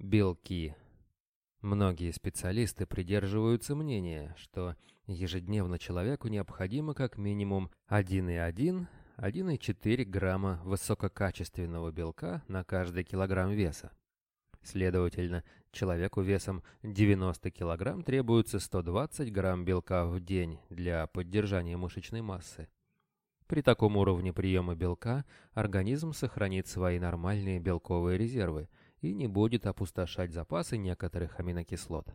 Белки. Многие специалисты придерживаются мнения, что ежедневно человеку необходимо как минимум 1,1-1,4 грамма высококачественного белка на каждый килограмм веса. Следовательно, человеку весом 90 кг требуется 120 грамм белка в день для поддержания мышечной массы. При таком уровне приема белка организм сохранит свои нормальные белковые резервы – и не будет опустошать запасы некоторых аминокислот.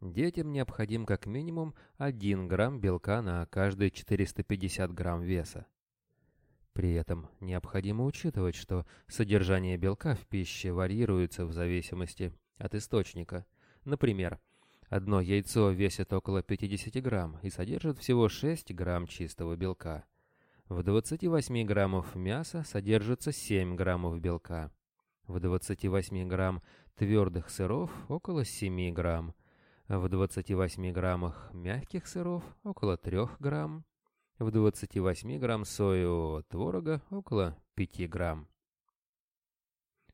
Детям необходим как минимум 1 грамм белка на каждые 450 грамм веса. При этом необходимо учитывать, что содержание белка в пище варьируется в зависимости от источника. Например, одно яйцо весит около 50 грамм и содержит всего 6 грамм чистого белка. В 28 граммов мяса содержится 7 граммов белка. В 28 грамм твердых сыров около 7 грамм. В 28 граммах мягких сыров около 3 грамм. В 28 грамм соевого творога около 5 грамм.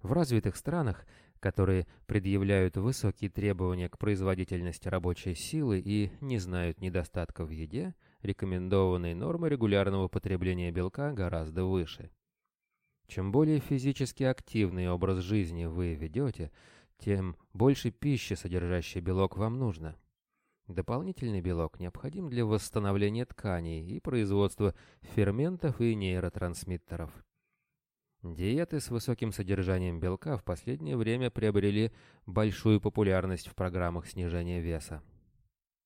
В развитых странах, которые предъявляют высокие требования к производительности рабочей силы и не знают недостатков в еде, рекомендованные нормы регулярного потребления белка гораздо выше. Чем более физически активный образ жизни вы ведете, тем больше пищи, содержащей белок, вам нужно. Дополнительный белок необходим для восстановления тканей и производства ферментов и нейротрансмиттеров. Диеты с высоким содержанием белка в последнее время приобрели большую популярность в программах снижения веса.